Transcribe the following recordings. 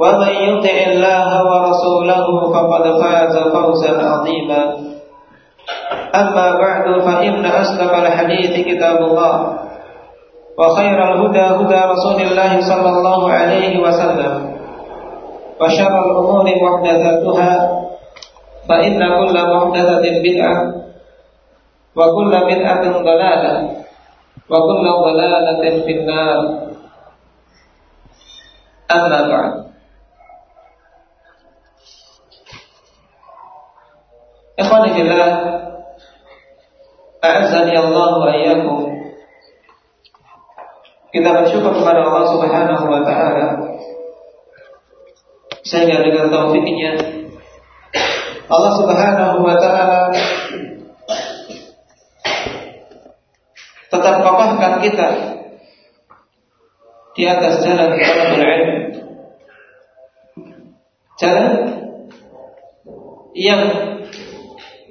ومن يطع الله ورسوله فقد فاز فوزا عظيما. أما بعد فإن أصدق الحديث كتاب الله وخير الهدى هدى رسول الله صلى الله عليه وسلم وشر الأمور محدثاتها فإن كل محدثة بدعة وكل بدعة ضلالة وكل ضلالة في النار. أما بعد Ikhwani fillah Allah wa iyyakum. Kita bersyukur kepada Allah Subhanahu wa taala. Sehingga dengan taufiknya. Allah Subhanahu wa taala tetap kokohkan kita di atas jalan talabul ilm. Jalan yang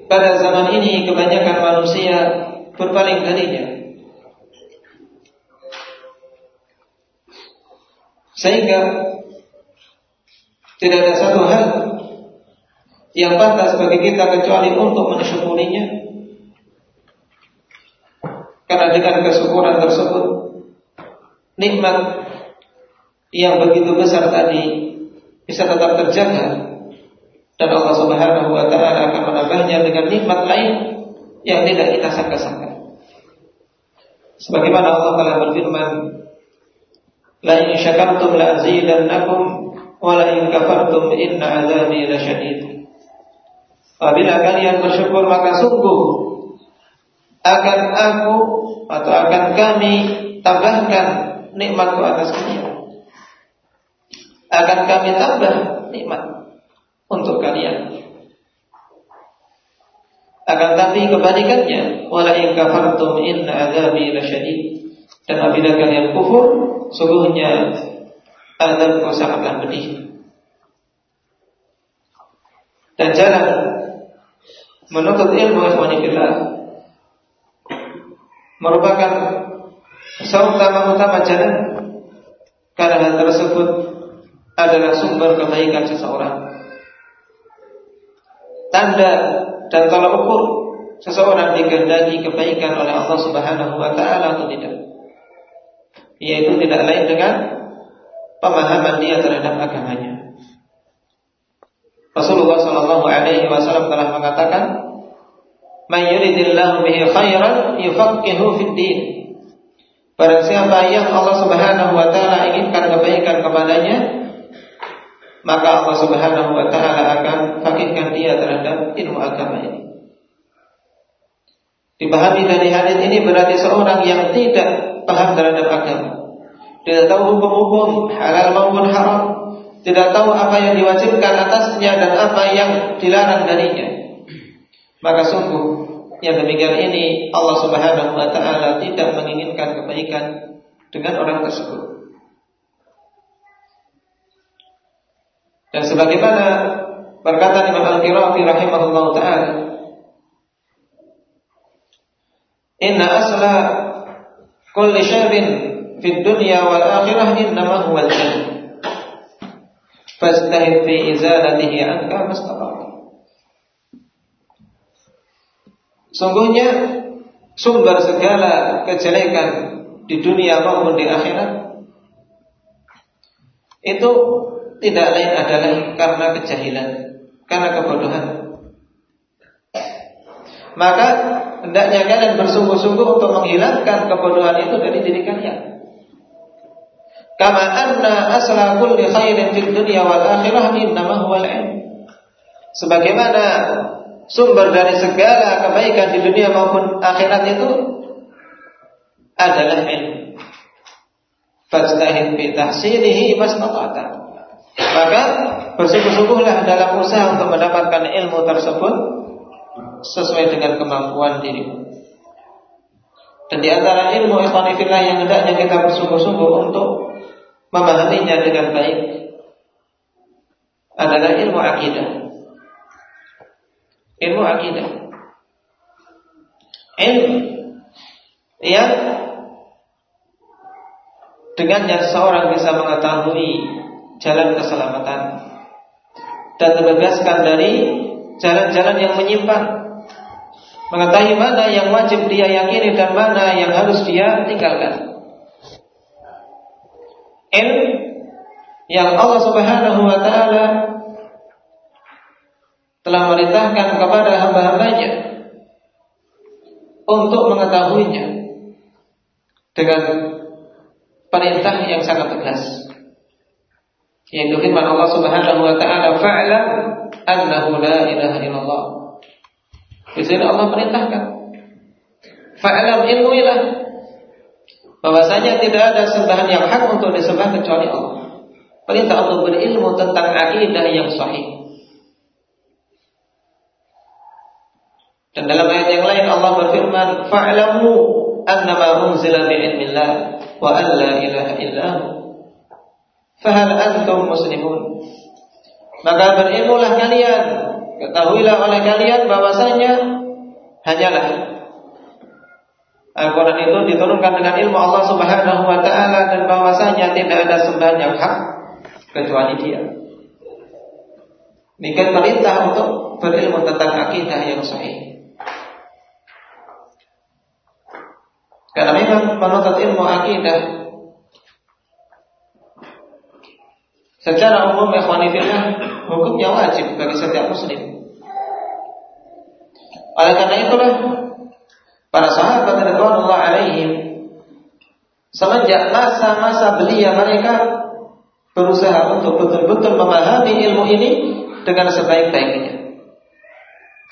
pada zaman ini kebanyakan manusia berpaling darinya. Sehingga tidak ada satu hal yang pantas bagi kita kecuali untuk mensyukurinya. Karena dengan kesyukuran tersebut nikmat yang begitu besar tadi bisa tetap terjaga dan Allah Subhanahu wa taala akan menambahnya dengan nikmat lain yang tidak kita sangka-sangka. Sebagaimana Allah telah berfirman, "La in syakartum la azidannakum wa la in kafartum inna azabi lasyadid." Apabila kalian bersyukur maka sungguh akan aku atau akan kami tambahkan nikmatku atas kalian. Akan kami tambah nikmat untuk kalian. Akan tapi kebalikannya, wala in kafartum inna adzabi lasyadid. Dan apabila kalian kufur, sungguhnya azabku sangatlah pedih. Dan jalan menuntut ilmu ikhwani fillah merupakan seutama-utama jalan karena hal tersebut adalah sumber kebaikan seseorang tanda dan tolak ukur seseorang dikehendaki kebaikan oleh Allah Subhanahu wa taala atau tidak. Yaitu tidak lain dengan pemahaman dia terhadap agamanya. Rasulullah sallallahu alaihi wasallam telah mengatakan, "May yuridillahu bihi khairan yufaqihu fid din." Barang siapa yang Allah Subhanahu wa taala inginkan kebaikan kepadanya, maka Allah Subhanahu wa taala akan fakihkan dia terhadap ilmu agama ini. Dipahami dari hadis ini berarti seorang yang tidak paham terhadap agama, tidak tahu hukum-hukum halal maupun haram, tidak tahu apa yang diwajibkan atasnya dan apa yang dilarang darinya. Maka sungguh yang demikian ini Allah Subhanahu wa taala tidak menginginkan kebaikan dengan orang tersebut. Dan sebagaimana berkata Imam Al-Qirafi rahimahullah taala, "Inna asla kulli syarrin fid dunya wal akhirah innama huwa al-jahl." Fastahid fi izalatihi anka mastata'. Sungguhnya sumber segala kejelekan di dunia maupun di akhirat itu tidak lain adalah karena kejahilan, karena kebodohan. Maka hendaknya kalian bersungguh-sungguh untuk menghilangkan kebodohan itu dari diri kalian. Kama anna asla kulli khairin fid dunya wal akhirah innama al Sebagaimana sumber dari segala kebaikan di dunia maupun akhirat itu adalah ilmu. Fastahid bi tahsilihi mastata'ta. Maka bersungguh-sungguhlah dalam usaha untuk mendapatkan ilmu tersebut sesuai dengan kemampuan dirimu. Dan di antara ilmu ikhwanifillah yang hendaknya kita bersungguh-sungguh untuk memahaminya dengan baik adalah ilmu akidah. Ilmu akidah. Ilmu yang dengannya seorang bisa mengetahui jalan keselamatan. Dan terbebaskan dari jalan-jalan yang menyimpang. Mengetahui mana yang wajib dia yakini dan mana yang harus dia tinggalkan. Ilmu yang Allah Subhanahu wa taala telah merintahkan kepada hamba-hambanya untuk mengetahuinya dengan perintah yang sangat tegas yaitu firman Allah Subhanahu wa taala fa'lam annahu la ilaha illallah. Di sini Allah perintahkan fa'lam ilmuilah bahwasanya tidak ada sembahan yang hak untuk disembah kecuali Allah. Perintah untuk berilmu tentang akidah yang sahih. Dan dalam ayat yang lain Allah berfirman, "Fa'lamu annama unzila bi ilmillah wa an la ilaha illahu." Fahal antum muslimun? Maka berilmulah kalian Ketahuilah oleh kalian bahwasanya Hanyalah Al-Quran itu diturunkan dengan ilmu Allah subhanahu wa ta'ala Dan bahwasanya tidak ada sembahan yang hak Kecuali dia. Ini kan perintah untuk berilmu tentang akidah yang sahih. Karena memang menuntut ilmu akidah Secara umum ikhwanifillah hukumnya wajib bagi setiap muslim. Oleh karena itulah para sahabat radhiyallahu alaihim semenjak masa-masa belia mereka berusaha untuk betul-betul memahami ilmu ini dengan sebaik-baiknya.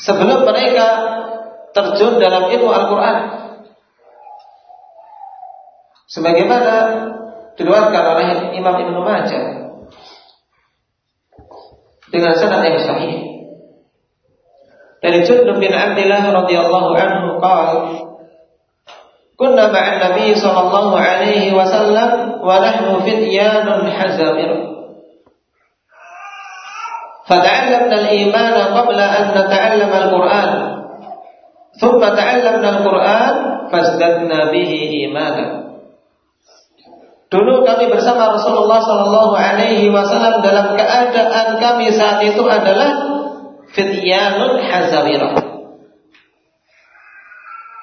Sebelum mereka terjun dalam ilmu Al-Quran. Sebagaimana diriwayatkan oleh Imam Ibnu Majah dengan sanad yang sahih. Dari Jundub bin Abdullah radhiyallahu anhu qala Kunna ma'an Nabi sallallahu alaihi wasallam wa nahnu fityanun hazamir. فتعلمنا الإيمان قبل أن نتعلم القرآن ثم تعلمنا القرآن فازددنا به إيمانا Dulu kami bersama Rasulullah Shallallahu Alaihi Wasallam dalam keadaan kami saat itu adalah fityanun hazawirah.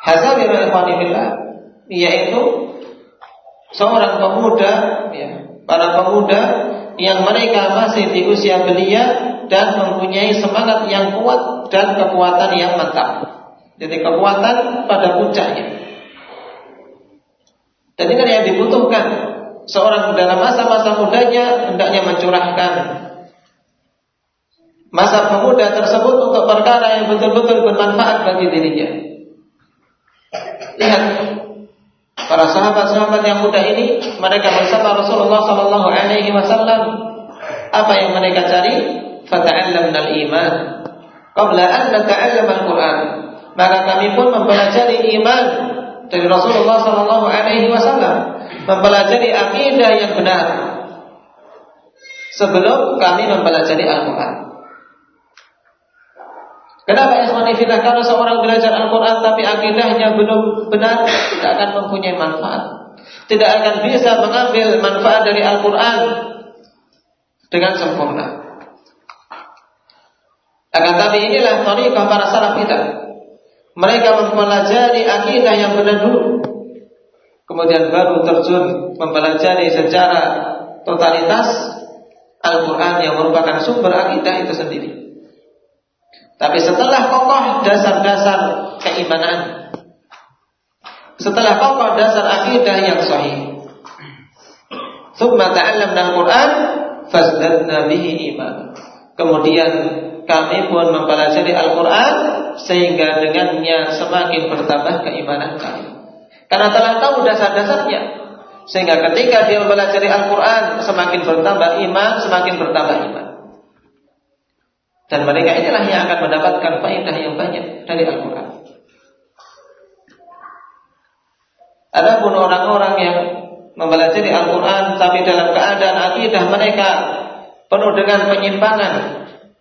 Hazawirah ikhwanifillah yaitu seorang pemuda, ya, para pemuda yang mereka masih di usia belia dan mempunyai semangat yang kuat dan kekuatan yang mantap. Jadi kekuatan pada puncaknya. Dan ini yang dibutuhkan seorang dalam masa-masa mudanya hendaknya mencurahkan masa pemuda tersebut untuk perkara yang betul-betul bermanfaat bagi dirinya. Lihat para sahabat-sahabat yang muda ini mereka bersama Rasulullah Wasallam apa yang mereka cari? Fata'allamna al-iman qabla an nata'allam al-Quran. Maka kami pun mempelajari iman dari Rasulullah Sallallahu Alaihi Wasallam mempelajari akidah yang benar sebelum kami mempelajari Al-Quran. Kenapa Ikhwani Fillah? Karena seorang belajar Al-Quran tapi akidahnya belum benar, tidak akan mempunyai manfaat. Tidak akan bisa mengambil manfaat dari Al-Quran dengan sempurna. Akan tapi inilah tariqah para salaf kita. Mereka mempelajari akidah yang benar dulu. Kemudian baru terjun mempelajari secara totalitas Al-Quran yang merupakan sumber akidah itu sendiri. Tapi setelah kokoh dasar-dasar keimanan, setelah kokoh dasar akidah yang sahih, Thumma ta'allamna Al-Quran Fazdadna bihi iman Kemudian kami pun mempelajari Al-Quran Sehingga dengannya semakin bertambah keimanan kami. Karena telah tahu dasar-dasarnya. Sehingga ketika dia mempelajari Al-Quran Semakin bertambah iman Semakin bertambah iman. Dan mereka inilah yang akan mendapatkan faedah yang banyak dari Al-Quran. Adapun orang-orang yang mempelajari Al-Quran tapi dalam keadaan akidah mereka penuh dengan penyimpangan,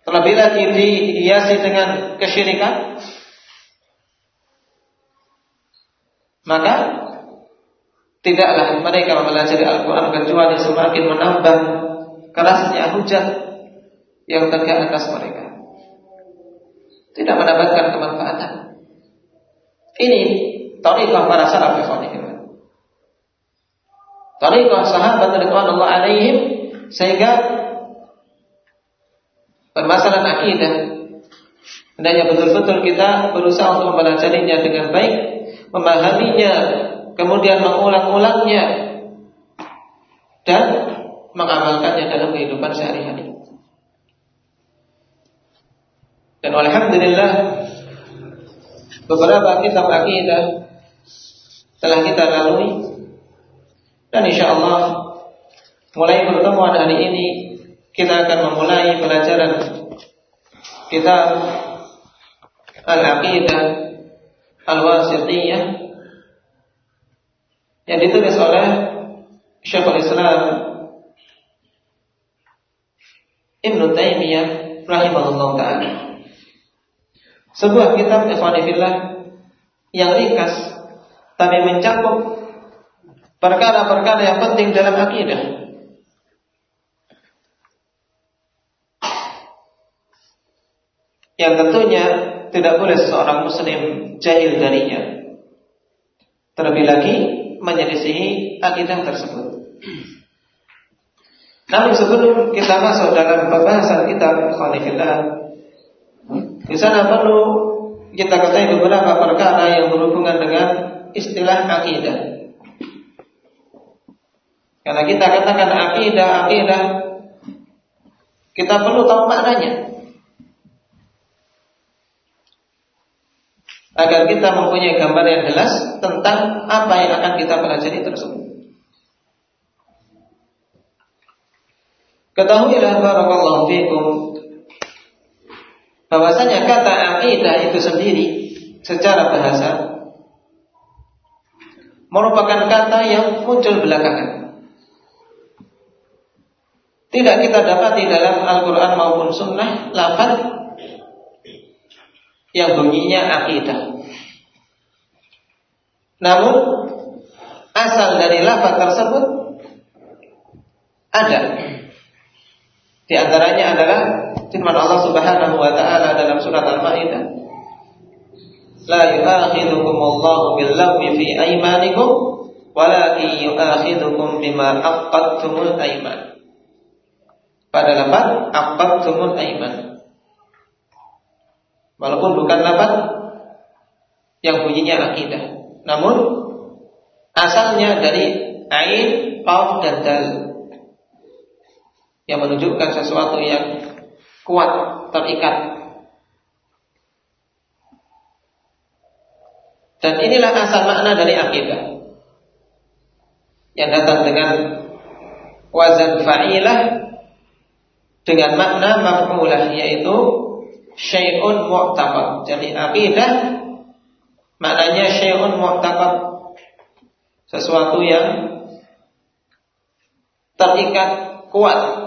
terlebih lagi dihiasi dengan kesyirikan, maka tidaklah mereka mempelajari Al-Quran kecuali semakin menambah kerasnya hujan yang tegak atas mereka. Tidak mendapatkan kemanfaatan. Ini tariqah para salaf ikhwanillah. Tariqah sahabat radhiyallahu alaihim sehingga permasalahan akidah hendaknya betul-betul kita berusaha untuk mempelajarinya dengan baik, memahaminya, kemudian mengulang-ulangnya dan mengamalkannya dalam kehidupan sehari-hari. Dan alhamdulillah beberapa kitab akidah telah kita lalui dan insya Allah mulai pertemuan hari ini kita akan memulai pelajaran kitab Al-Aqidah Al-Wasitiyah yang ditulis oleh Syekhul Islam Ibn Taimiyah rahimahullah taala. Sebuah kitab Ikhwanifillah yang ringkas tapi mencakup perkara-perkara yang penting dalam akidah. Yang tentunya tidak boleh seorang muslim jahil darinya. Terlebih lagi menyelisihi akidah tersebut. Namun sebelum kita masuk dalam pembahasan kitab Ikhwanifillah di sana perlu kita ketahui beberapa perkara yang berhubungan dengan istilah akidah. Karena kita katakan akidah, akidah, kita perlu tahu maknanya. Agar kita mempunyai gambar yang jelas tentang apa yang akan kita pelajari tersebut. Ketahuilah barakallahu fikum bahwasanya kata akidah itu sendiri secara bahasa merupakan kata yang muncul belakangan. Tidak kita dapati dalam Al-Quran maupun Sunnah lafaz yang bunyinya akidah. Namun asal dari lafaz tersebut ada. Di antaranya adalah firman Allah Subhanahu wa taala dalam surat Al-Maidah La yu'akhidukum Allahu bil-lagwi fi aymanikum walakin yu'akhidukum bima aqadtumul ayman. Pada lafaz aqadtumul ayman. Walaupun bukan lafaz yang bunyinya akidah, namun asalnya dari ain, qaf dan dal yang menunjukkan sesuatu yang kuat, terikat. Dan inilah asal makna dari akidah. Yang datang dengan wazan fa'ilah dengan makna maf'ulah yaitu syai'un mu'taqad. Jadi akidah maknanya syai'un mu'taqad sesuatu yang terikat kuat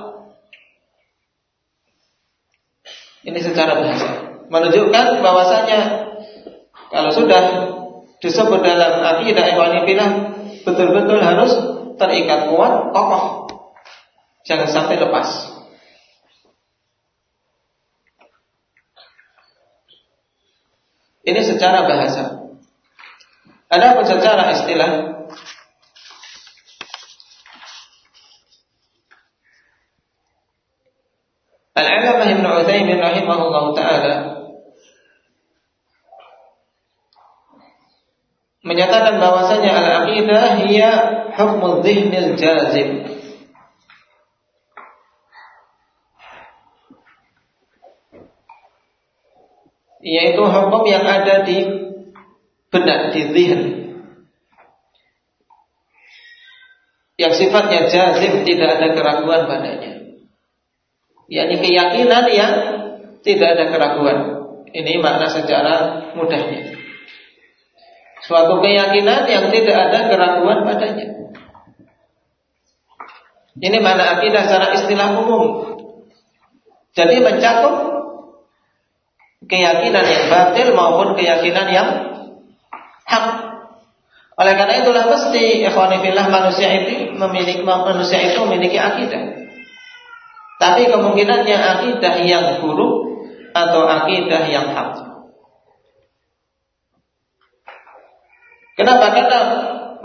Ini secara bahasa menunjukkan bahwasanya kalau sudah disebut dalam akidah ikhwanifillah betul-betul harus terikat kuat, kokoh. Jangan sampai lepas. Ini secara bahasa. Ada pun secara istilah Al-Alamah Ibn Uthaymin rahimahullah ta'ala menyatakan bahwasanya al-aqidah hiya hukmul dhihnil jazim yaitu hukum yang ada di benak di zihn yang sifatnya jazim tidak ada keraguan padanya yakni keyakinan yang tidak ada keraguan. Ini makna secara mudahnya. Suatu keyakinan yang tidak ada keraguan padanya. Ini mana akidah secara istilah umum. Jadi mencakup keyakinan yang batil maupun keyakinan yang hak. Oleh karena itulah mesti ikhwanifillah manusia itu memiliki manusia itu memiliki akidah. Tapi kemungkinannya akidah yang buruk atau akidah yang hak. Kenapa? Karena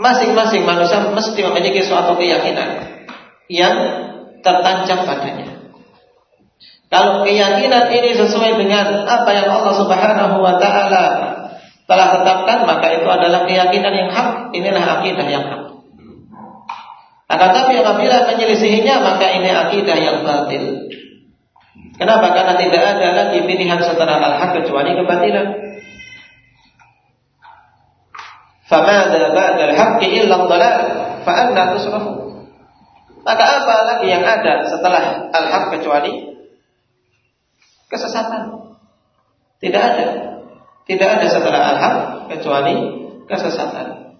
masing-masing manusia mesti memiliki suatu keyakinan yang tertancap padanya. Kalau keyakinan ini sesuai dengan apa yang Allah Subhanahu wa taala telah tetapkan, maka itu adalah keyakinan yang hak. Inilah akidah yang hak. Akan tapi apabila menyelisihinya maka ini akidah yang batil. Kenapa? Karena tidak ada lagi pilihan setelah al-haq kecuali kebatilan. Ba'da al-haqqi illa dhalal fa anna tusrafu. Maka apa lagi yang ada setelah al-haq kecuali kesesatan? Tidak ada. Tidak ada setelah al-haq kecuali kesesatan.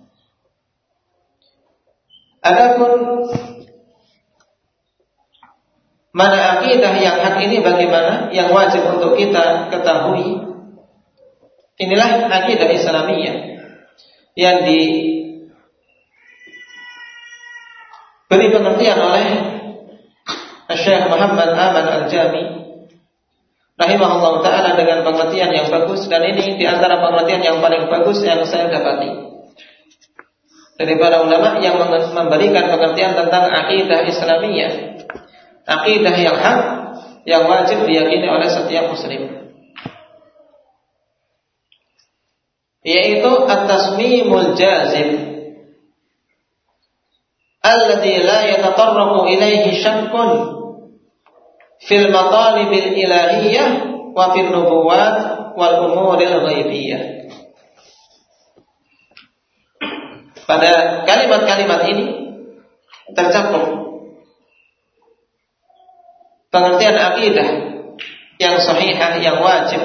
Adapun mana akidah yang hak ini bagaimana yang wajib untuk kita ketahui inilah akidah Islamiyah yang diberi pengertian oleh Syekh Muhammad Aman Al-Jami rahimahullah taala dengan pengertian yang bagus dan ini di antara pengertian yang paling bagus yang saya dapati dari para ulama yang memberikan pengertian tentang akidah Islamiyah. Akidah yang hak yang wajib diyakini oleh setiap muslim. Yaitu at-tasmimul jazim alladhi la yatatarraqu ilaihi syakkun fil matalibil ilahiyah wa fil nubuwat wal umuril ghaibiyah. Pada kalimat-kalimat ini tercakup pengertian akidah yang sahihah yang wajib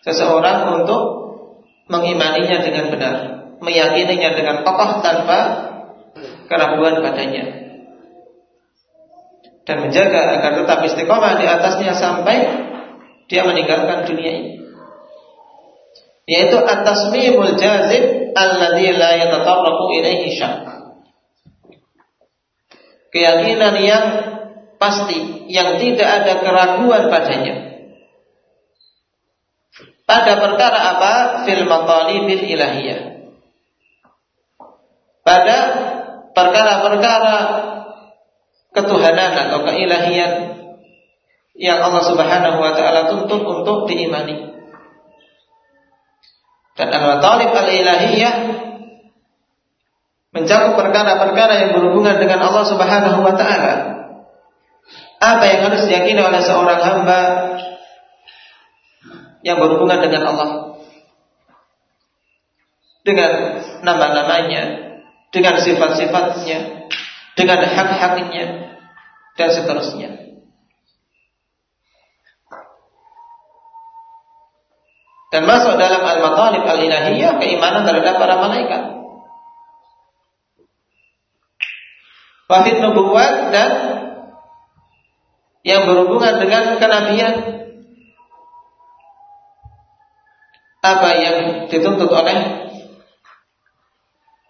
seseorang untuk mengimaninya dengan benar, meyakininya dengan kokoh tanpa keraguan padanya dan menjaga agar tetap istiqomah di atasnya sampai dia meninggalkan dunia ini yaitu at-tasmimul jazib alladhi la yatatarraqu ilaihi syak. Keyakinan yang pasti yang tidak ada keraguan padanya. Pada perkara apa? Fil matalibil ilahiyah. Pada perkara-perkara ketuhanan atau keilahian yang Allah Subhanahu wa taala tuntut untuk diimani. Dan al-matalib al-ilahiyah mencakup perkara-perkara yang berhubungan dengan Allah Subhanahu wa taala. Apa yang harus diyakini oleh seorang hamba yang berhubungan dengan Allah? Dengan nama-namanya, dengan sifat-sifatnya, dengan hak-haknya dan seterusnya. dan masuk dalam al-matalib al-ilahiyah keimanan terhadap para malaikat. Wafid nubuwat dan yang berhubungan dengan kenabian apa yang dituntut oleh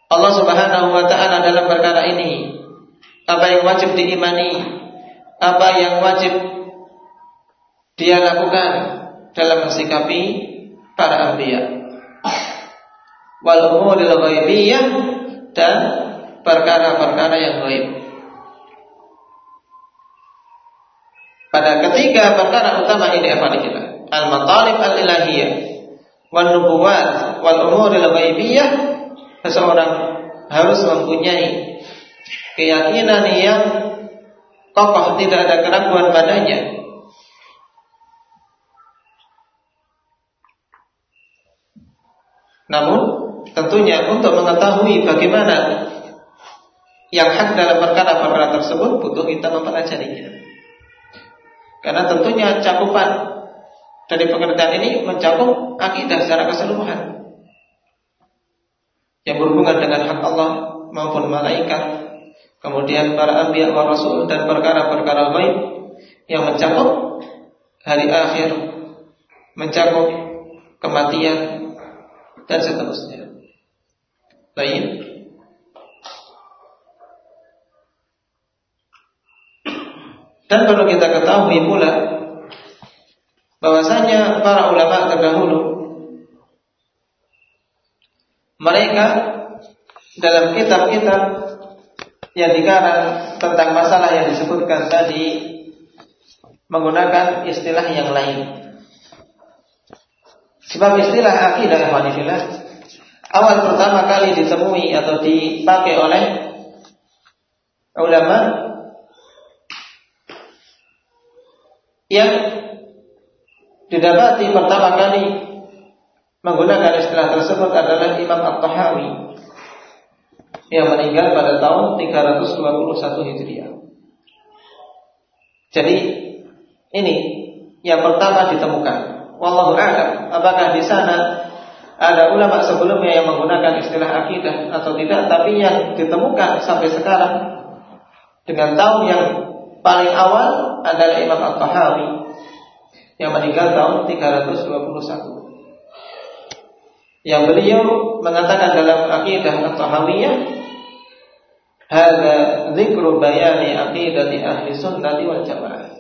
Allah Subhanahu wa taala dalam perkara ini. Apa yang wajib diimani, apa yang wajib dia lakukan dalam mensikapi para anbiya. Wal umuril ghaibiyah dan perkara-perkara yang gaib. Pada ketiga perkara utama ini apa kita? Al-matalib al-ilahiyah wal nubuwat wal umuril ghaibiyah seseorang harus mempunyai keyakinan yang kokoh tidak ada keraguan padanya Namun tentunya untuk mengetahui bagaimana yang hak dalam perkara-perkara tersebut butuh kita mempelajarinya. Karena tentunya cakupan dari pekerjaan ini mencakup akidah secara keseluruhan yang berhubungan dengan hak Allah maupun malaikat, kemudian para anbiya wa rasul dan perkara-perkara baik yang mencakup hari akhir, mencakup kematian, dan seterusnya. Baik. Dan perlu kita ketahui pula bahwasanya para ulama terdahulu mereka dalam kitab-kitab yang dikarang tentang masalah yang disebutkan tadi menggunakan istilah yang lain. Sebab istilah akidah wanifillah awal pertama kali ditemui atau dipakai oleh ulama yang didapati pertama kali menggunakan istilah tersebut adalah Imam At-Tahawi yang meninggal pada tahun 321 Hijriah. Jadi ini yang pertama ditemukan. Wallahu a'lam. Apakah di sana ada ulama sebelumnya yang menggunakan istilah akidah atau tidak? Tapi yang ditemukan sampai sekarang dengan tahun yang paling awal adalah Imam At-Tahawi yang meninggal tahun 321 yang beliau mengatakan dalam akidah At-Tahawiyah Hada zikru bayani aqidati ahli sunnati wal jamaah.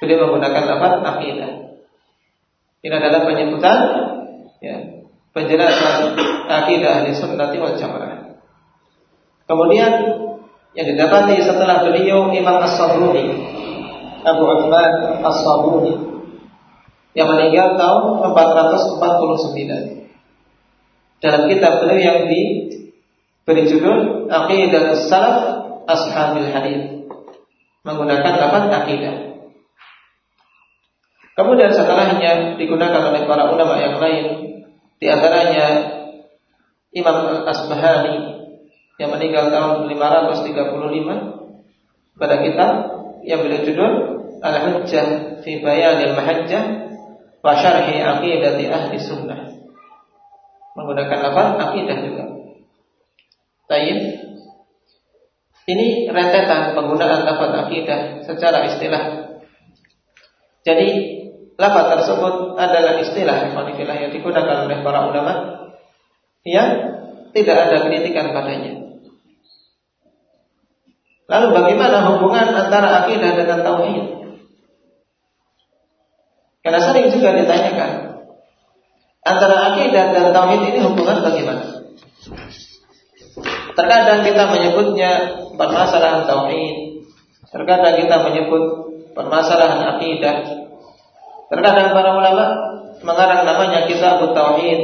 Beliau menggunakan lafaz akidah ini adalah penyebutan ya, penjelasan akidah ahli sunnati wal jamaah. Kemudian yang didapati setelah beliau Imam As-Sabruni Abu Uthman As-Sabruni yang meninggal tahun 449 dalam kitab beliau yang diberi judul Aqidah Salaf Ashabil Hadis menggunakan lafaz akidah Kemudian setelahnya digunakan oleh para ulama yang lain, di antaranya Imam Al-Asbahani yang meninggal tahun 535 pada kitab yang beliau judul Al-Hujjah fi Bayanil Mahajjah wa Syarhi Aqidati Ahli Sunnah. Menggunakan apa? Aqidah juga. Tayyib. Ini rentetan penggunaan lafaz akidah secara istilah. Jadi Lafaz tersebut adalah istilah ikhwanifillah yang digunakan oleh para ulama yang tidak ada kritikan padanya. Lalu bagaimana hubungan antara akidah dengan tauhid? Karena sering juga ditanyakan antara akidah dan tauhid ini hubungan bagaimana? Terkadang kita menyebutnya permasalahan tauhid, terkadang kita menyebut permasalahan akidah, Terkadang para ulama mengarang namanya kitab tauhid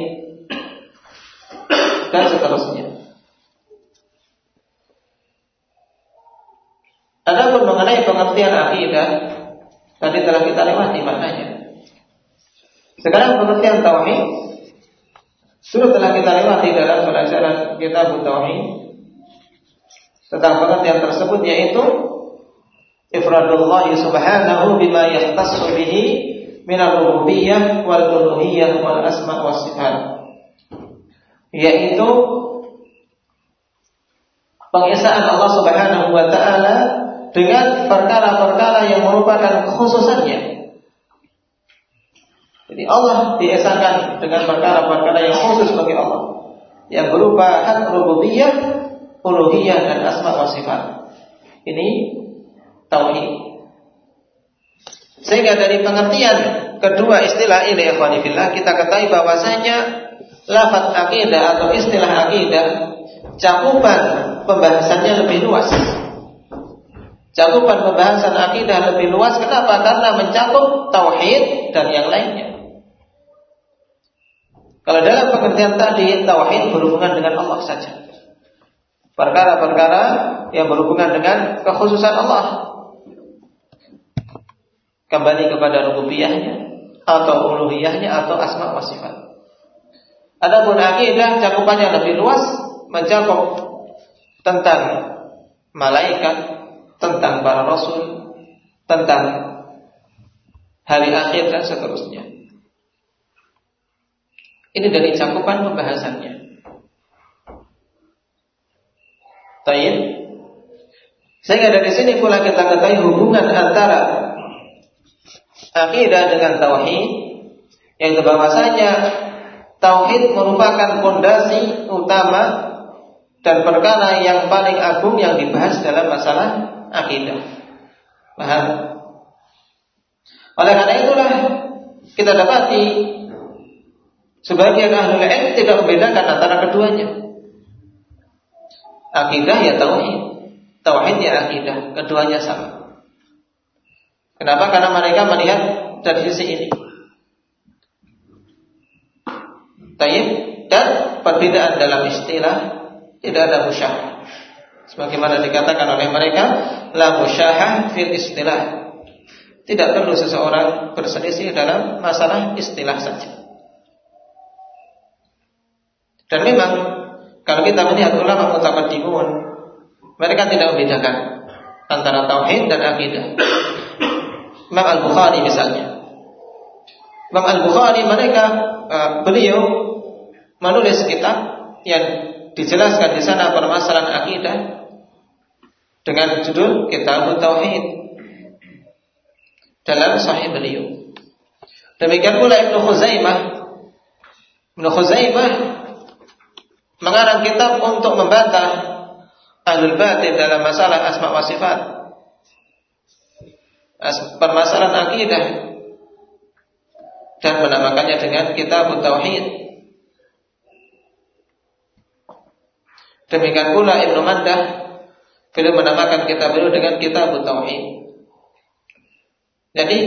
dan seterusnya. Adapun mengenai pengertian akidah tadi telah kita lewati maknanya. Sekarang pengertian tauhid sudah telah kita lewati dalam pelajaran kitab tauhid tentang pengertian tersebut yaitu ifradullah subhanahu bima yahtassu bihi min al-rububiyyah wal uluhiyyah wal asma wa sifat. Yaitu pengesaan Allah Subhanahu wa taala dengan perkara-perkara yang merupakan kekhususannya Jadi Allah diesakan dengan perkara-perkara yang khusus bagi Allah yang berupa hak rububiyah, uluhiyah dan asma wa sifat. Ini tauhid. Sehingga dari pengertian kedua istilah ini ikhwanifillah kita ketahui bahwasanya lafaz akidah atau istilah akidah cakupan pembahasannya lebih luas. Cakupan pembahasan akidah lebih luas kenapa? Karena mencakup tauhid dan yang lainnya. Kalau dalam pengertian tadi tauhid berhubungan dengan Allah saja. Perkara-perkara yang berhubungan dengan kekhususan Allah. Kembali kepada rububiyahnya atau uluhiyahnya atau asma wa sifat. Adapun akidah cakupannya lebih luas, mencakup tentang malaikat, tentang para rasul, tentang hari akhir dan seterusnya. Ini dari cakupan pembahasannya. Tayyib. Sehingga dari sini pula kita ketahui hubungan antara akidah dengan tauhid yang bahwasanya tauhid merupakan fondasi utama dan perkara yang paling agung yang dibahas dalam masalah akidah. Paham? Oleh karena itulah kita dapati Sebagian ahli ilmu tidak membedakan antara keduanya. Akidah ya tauhid, tauhid ya akidah, keduanya sama. Kenapa? Karena mereka melihat dari sisi ini. Tayyib dan perbedaan dalam istilah tidak ada musyah. Sebagaimana dikatakan oleh mereka, la musyahah fil istilah. Tidak perlu seseorang berselisih dalam masalah istilah saja. Dan memang kalau kita melihat ulama mutaqaddimun, mereka tidak membedakan antara tauhid dan akidah. Imam Al-Bukhari misalnya. Imam Al-Bukhari mereka uh, beliau menulis kitab yang dijelaskan di sana permasalahan akidah dengan judul Kitab Tauhid dalam sahih beliau. Demikian pula Ibnu Khuzaimah Ibnu Khuzaimah mengarang kitab untuk membantah ahlul batin dalam masalah asma wa sifat. Permasalahan akidah dan menamakannya dengan kitab tauhid. Demikian pula Ibnu Mandah beliau menamakan kitab beliau dengan kitab tauhid. Jadi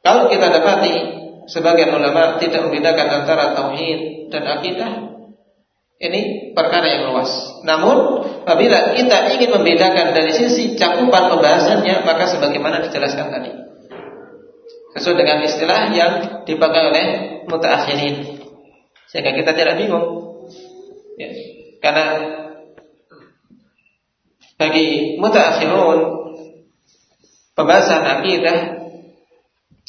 kalau kita dapati sebagian ulama tidak membedakan antara tauhid dan akidah. Ini perkara yang luas. Namun, apabila kita ingin membedakan dari sisi cakupan pembahasannya, maka sebagaimana dijelaskan tadi. Sesuai dengan istilah yang dipakai oleh mutaakhirin. Sehingga kita tidak bingung. Ya. Karena bagi mutaakhirun pembahasan akidah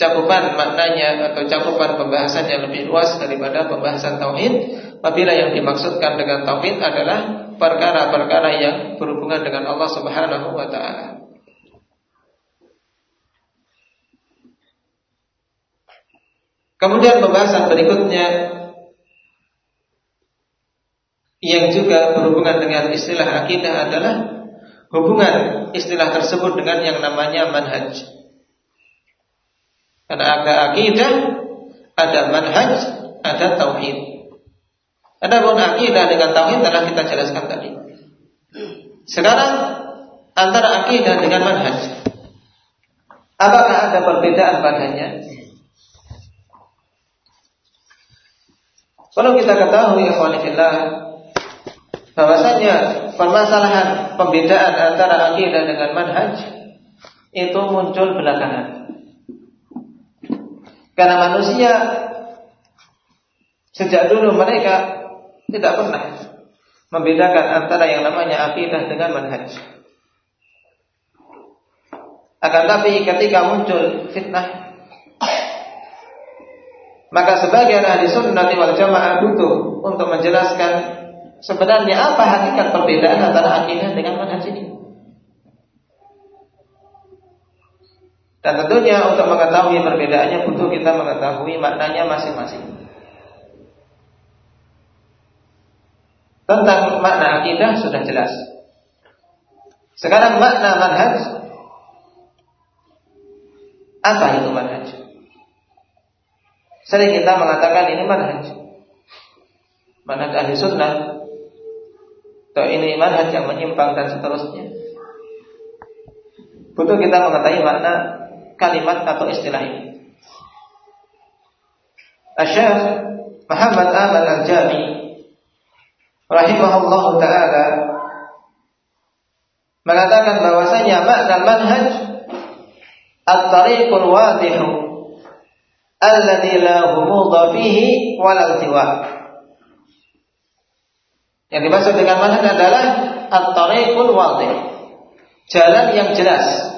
cakupan maknanya atau cakupan pembahasannya lebih luas daripada pembahasan tauhid apabila yang dimaksudkan dengan tauhid adalah perkara-perkara yang berhubungan dengan Allah Subhanahu wa taala. Kemudian pembahasan berikutnya yang juga berhubungan dengan istilah akidah adalah hubungan istilah tersebut dengan yang namanya manhaj. Karena ada akidah, ada manhaj, ada tauhid. Ada pun akidah dengan tauhid telah kita jelaskan tadi. Sekarang antara akidah dengan manhaj. Apakah ada perbedaan padanya? Kalau kita ketahui ikhwanillah bahwasanya permasalahan pembedaan antara akidah dengan manhaj itu muncul belakangan. Karena manusia sejak dulu mereka tidak pernah membedakan antara yang namanya akidah dengan manhaj. Akan tapi ketika muncul fitnah maka sebagian ahli sunnah wal jamaah butuh untuk menjelaskan sebenarnya apa hakikat perbedaan antara akidah dengan manhaj ini. Dan tentunya untuk mengetahui perbedaannya butuh kita mengetahui maknanya masing-masing. Tentang makna akidah sudah jelas. Sekarang makna manhaj apa itu manhaj? Sering kita mengatakan ini manhaj. Manhaj ahli sunnah. Atau ini manhaj yang menyimpang dan seterusnya. Butuh kita mengetahui makna kalimat atau istilah ini. Asyaf Muhammad Ahmad Al-Jami rahimahullah taala mengatakan bahwasanya makna manhaj at-tariqul wadih alladhi la humudha fihi wal tiwa. Yang dimaksud dengan manhaj adalah at-tariqul wadih. Jalan yang jelas.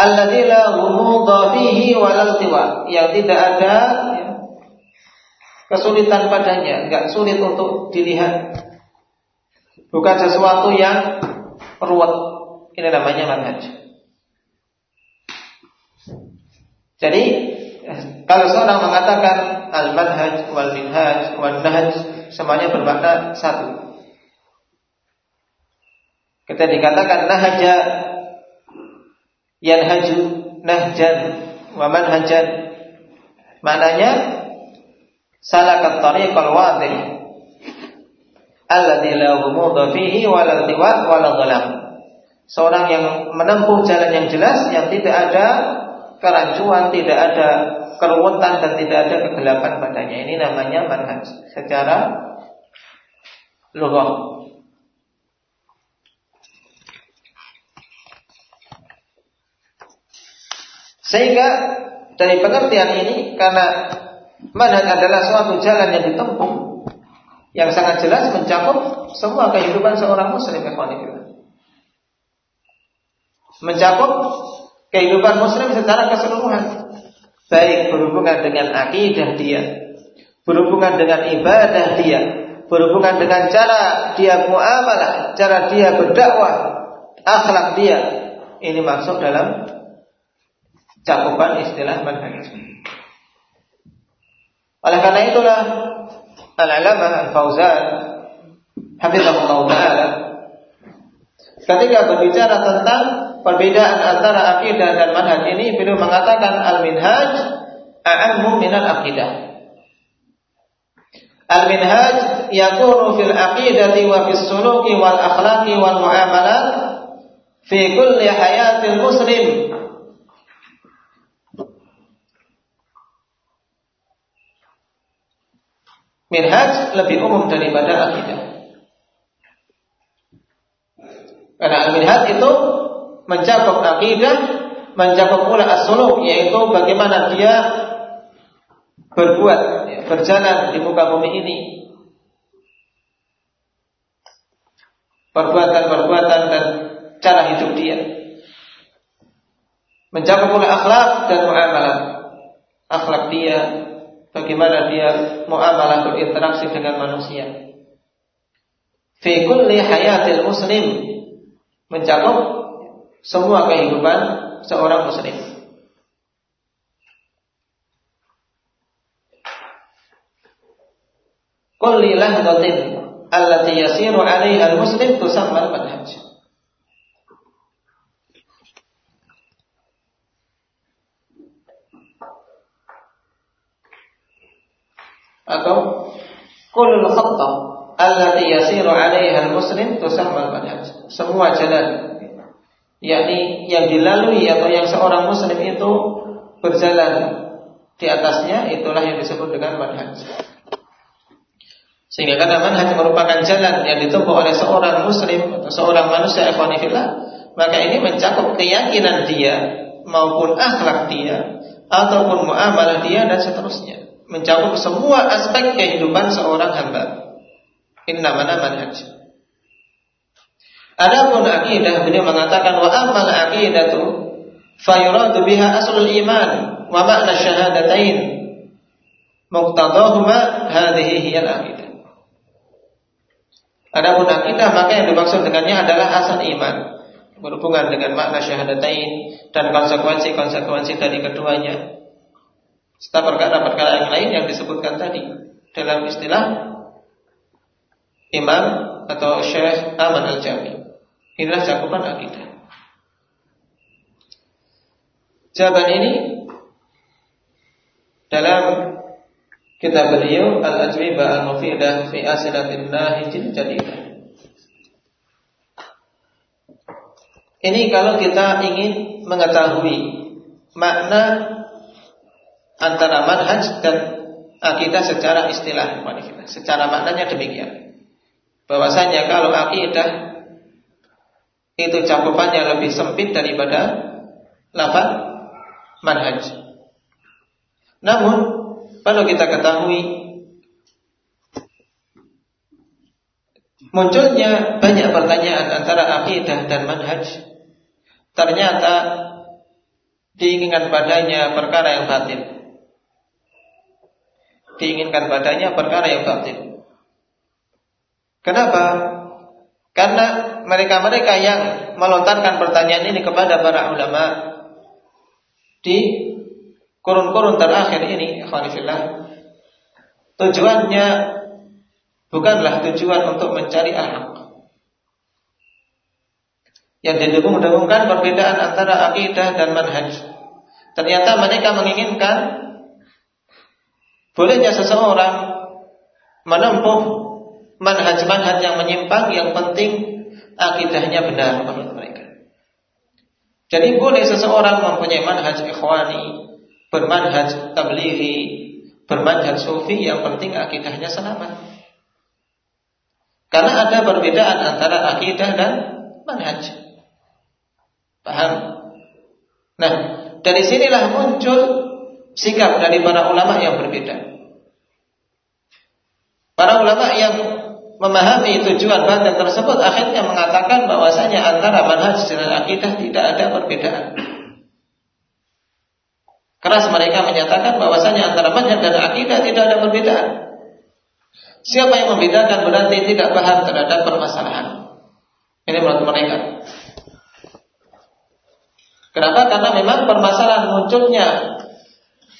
Alladhi la fihi. Yang tidak ada kesulitan padanya, enggak sulit untuk dilihat. Bukan sesuatu yang ruwet. Ini namanya manhaj. Jadi kalau seorang mengatakan al-manhaj wal minhaj wal nahaj semuanya bermakna satu. Kita dikatakan nahaja yanhaju nahjan wa manhajan maknanya salakat tariqal wadih alladhi la ghumudha fihi wa la wa la Seorang yang menempuh jalan yang jelas yang tidak ada kerancuan, tidak ada keruwetan dan tidak ada kegelapan padanya. Ini namanya manhaj secara lughah. Sehingga dari pengertian ini karena manhaj adalah suatu jalan yang ditempuh yang sangat jelas mencakup semua kehidupan seorang muslim Mencakup kehidupan muslim secara keseluruhan. Baik berhubungan dengan akidah dia, berhubungan dengan ibadah dia, berhubungan dengan cara dia muamalah, cara dia berdakwah, akhlak dia. Ini masuk dalam cakupan istilah manhaj. Oleh karena itulah Al-Alamah Al-Fauzan Hafizahullah Ta'ala Ketika berbicara tentang perbedaan antara akidah dan manhaj ini beliau mengatakan al-minhaj a'ammu minal akidah. Al-minhaj yakunu fil aqidati wa fis suluki wal akhlaqi wal muamalat fi kulli hayatil muslim. Minhaj lebih umum daripada akidah. Karena al-minhaj itu mencakup akidah, mencakup pula as yaitu bagaimana dia berbuat, ya, berjalan di muka bumi ini. Perbuatan-perbuatan dan cara hidup dia. Mencakup pula akhlak dan muamalah. Akhlak dia, bagaimana dia muamalah berinteraksi dengan manusia. Fi kulli hayatil muslim mencakup semua kehidupan seorang muslim. Kulli lahdatin allati yasiru 'alaiha al-muslim tusamma al-manhaj. Allati yasiru 'alaiha al-muslim tusamma al-manhaj. Semua jalan yakni yang dilalui atau yang seorang muslim itu berjalan di atasnya itulah yang disebut dengan manhaj. Sehingga karena manhaj merupakan jalan yang ditempuh oleh seorang muslim atau seorang manusia ikhwanifillah, maka ini mencakup keyakinan dia maupun akhlak dia ataupun muamalah dia dan seterusnya. Mencakup semua aspek kehidupan seorang hamba. Inna mana manhaj. Adapun akidah beliau mengatakan wa ammal aqidatu fayuradu biha aslul iman wa makna syahadatain muqtadahuma hadhihi hiya aqidah. Adapun akidah maka yang dimaksud dengannya adalah asal iman berhubungan dengan makna syahadatain dan konsekuensi-konsekuensi dari keduanya. Serta perkara-perkara yang lain yang disebutkan tadi dalam istilah Imam atau Syekh Ahmad Al-Jami. Inilah cakupan akidah. Jawaban ini dalam kitab beliau Al-Ajwibah Al-Mufidah fi Asilatin Nahijil Jadidah. Ini kalau kita ingin mengetahui makna antara manhaj dan akidah secara istilah secara maknanya demikian. Bahwasanya kalau akidah itu cakupannya lebih sempit daripada lafaz manhaj. Namun perlu kita ketahui munculnya banyak pertanyaan antara akidah dan manhaj ternyata diinginkan padanya perkara yang batin. Diinginkan padanya perkara yang batin. Kenapa? Karena mereka-mereka yang melontarkan pertanyaan ini kepada para ulama di kurun-kurun terakhir ini, ikhwanifillah, tujuannya bukanlah tujuan untuk mencari al yang didengung-dengungkan perbedaan antara akidah dan manhaj. Ternyata mereka menginginkan bolehnya seseorang menempuh manhaj-manhaj yang menyimpang yang penting akidahnya benar menurut mereka. Jadi boleh seseorang mempunyai manhaj ikhwani, bermanhaj tablighi, bermanhaj sufi yang penting akidahnya selamat. Karena ada perbedaan antara akidah dan manhaj. Paham? Nah, dari sinilah muncul sikap dari para ulama yang berbeda. Para ulama yang memahami tujuan batin tersebut akhirnya mengatakan bahwasanya antara manhaj dan akidah tidak ada perbedaan. Keras mereka menyatakan bahwasanya antara manhaj dan akidah tidak ada perbedaan. Siapa yang membedakan berarti tidak paham terhadap permasalahan. Ini menurut mereka. Kenapa? Karena memang permasalahan munculnya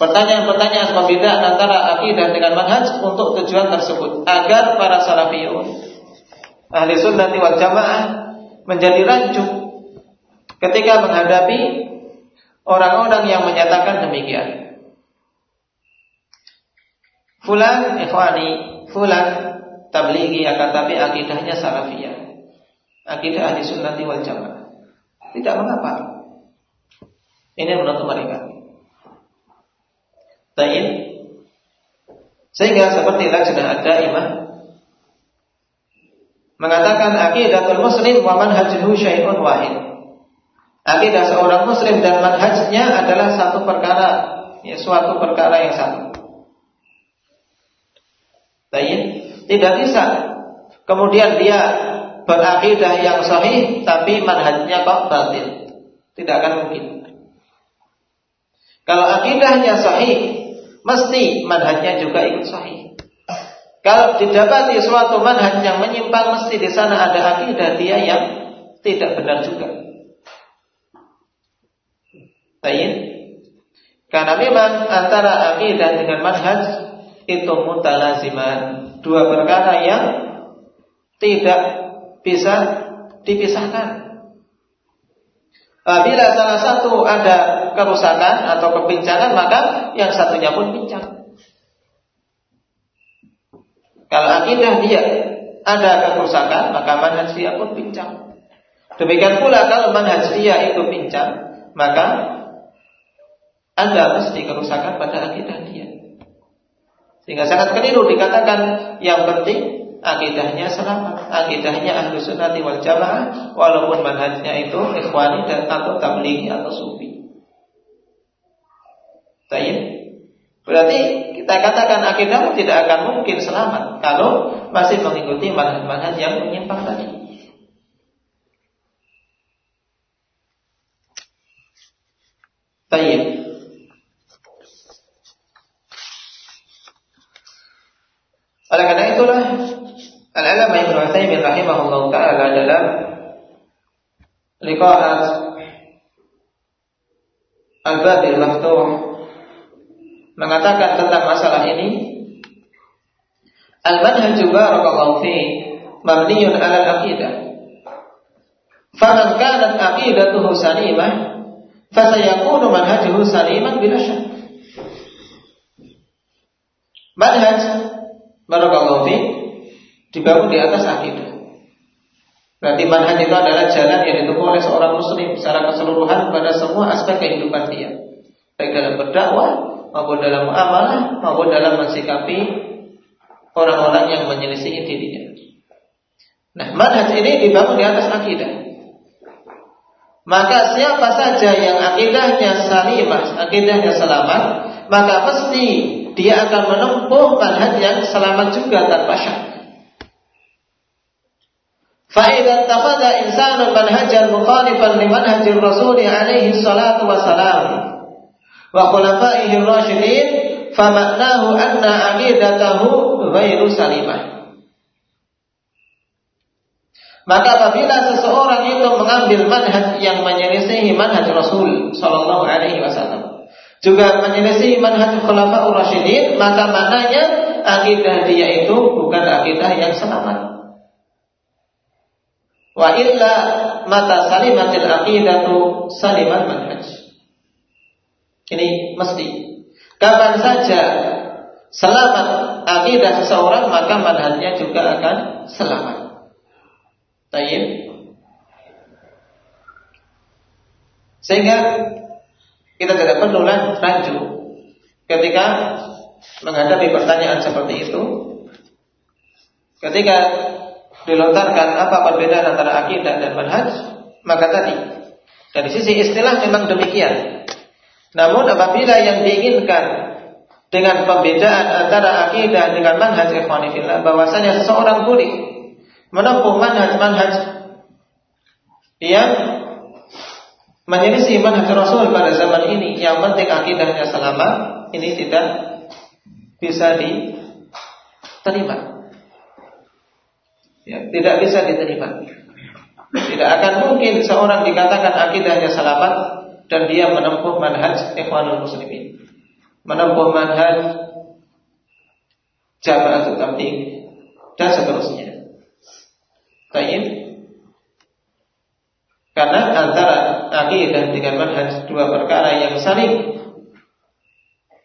pertanyaan-pertanyaan pembedaan antara akidah dengan manhaj untuk tujuan tersebut agar para salafiyun ahli sunnah wal jamaah menjadi rancu ketika menghadapi orang-orang yang menyatakan demikian. Fulan ikhwani, fulan tablighi akan tapi akidahnya salafiyah. Akidah ahli sunnah wal jamaah. Tidak mengapa. Ini menurut mereka. Taib. Sehingga seperti lajnah ada imam mengatakan aqidatul muslim wa manhajuhu syai'un wahid. Akidah seorang muslim dan manhajnya adalah satu perkara, ya suatu perkara yang satu. Taib. Tidak bisa kemudian dia berakidah yang sahih tapi manhajnya kok batil. Tidak akan mungkin. Kalau akidahnya sahih, mesti manhajnya juga ikut sahih. Kalau didapati suatu manhaj yang menyimpang, mesti di sana ada akidah dia yang tidak benar juga. Baik. Karena memang antara akidah dengan manhaj itu mutalaziman, dua perkara yang tidak bisa dipisahkan. Bila salah satu ada kerusakan atau kepincangan, maka yang satunya pun pincang. Kalau akidah dia ada kerusakan, maka manhaj dia pun pincang. Demikian pula kalau manhaj dia itu pincang, maka ada mesti kerusakan pada akidah dia. Sehingga sangat keliru dikatakan yang penting akidahnya selamat, akidahnya ahlu sunnati wal jamaah, walaupun manhajnya itu ikhwani dan atau tablighi atau sufi. Baik. Berarti kita katakan akidahmu tidak akan mungkin selamat kalau masih mengikuti manhaj-manhaj yang menyimpang tadi. Baik. Oleh karena itulah Al-Alama Ibn Utsaimin rahimahullah taala dalam liqa'at Al-Badil Maftuh mengatakan tentang masalah ini Al-manhaj juga rakallahu fi mabniyun 'ala al-aqidah. Faman kanat aqidatuhu salimah fasayakunu manhajuhu saliman bila syak. Manhaj barakallahu fi dibangun di atas akidah. Berarti manhaj itu adalah jalan yang ditempuh oleh seorang muslim secara keseluruhan pada semua aspek kehidupan dia. Baik dalam berdakwah, maupun dalam muamalah, maupun dalam mensikapi orang-orang yang menyelisihi dirinya. Nah, manhaj ini dibangun di atas akidah. Maka siapa saja yang akidahnya salimah, akidahnya selamat, maka pasti dia akan menempuh manhaj yang selamat juga tanpa syak. فإذا اتخذ إنسان منهجا مخالفا لمنهج الرسول عليه الصلاة والسلام وخلفائه الراشدين فمعناه أن عقيدته غير سليمة Maka apabila seseorang itu mengambil manhaj yang menyelisihi manhaj Rasul Sallallahu Alaihi Wasallam, juga menyelisihi manhaj Khulafaur Rasyidin, maka maknanya akidah dia itu bukan akidah yang selamat. Wa illa mata salimatil aqidatu salimat manhaj. Ini mesti. Kapan saja selamat akidah seseorang maka manhajnya juga akan selamat. Tayyib. Sehingga kita tidak perlu rancu ketika menghadapi pertanyaan seperti itu. Ketika dilontarkan apa perbedaan antara akidah dan manhaj, maka tadi dari sisi istilah memang demikian. Namun apabila yang diinginkan dengan pembedaan antara akidah dengan manhaj ikhwanifillah bahwasanya seseorang boleh menempuh manhaj-manhaj yang menyelisih manhaj Rasul pada zaman ini yang penting akidahnya selamat ini tidak bisa diterima ya, tidak bisa diterima. Tidak akan mungkin seorang dikatakan akidahnya selamat dan dia menempuh manhaj ikhwanul muslimin. Menempuh manhaj jamaatul tabligh dan seterusnya. Baik. Karena antara akidah dengan manhaj dua perkara yang saling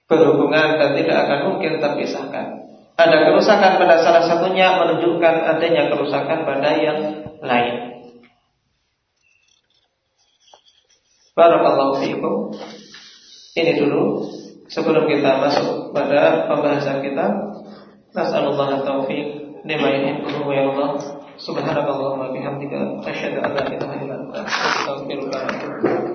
berhubungan dan tidak akan mungkin terpisahkan ada kerusakan pada salah satunya menunjukkan adanya kerusakan pada yang lain. Barakallahu fiikum. Ini dulu sebelum kita masuk pada pembahasan kita. Nasallallahu taufiq lima yuhibbu wa yarda. wa bihamdika asyhadu an la ilaha illa anta astaghfiruka wa atubu ilaik.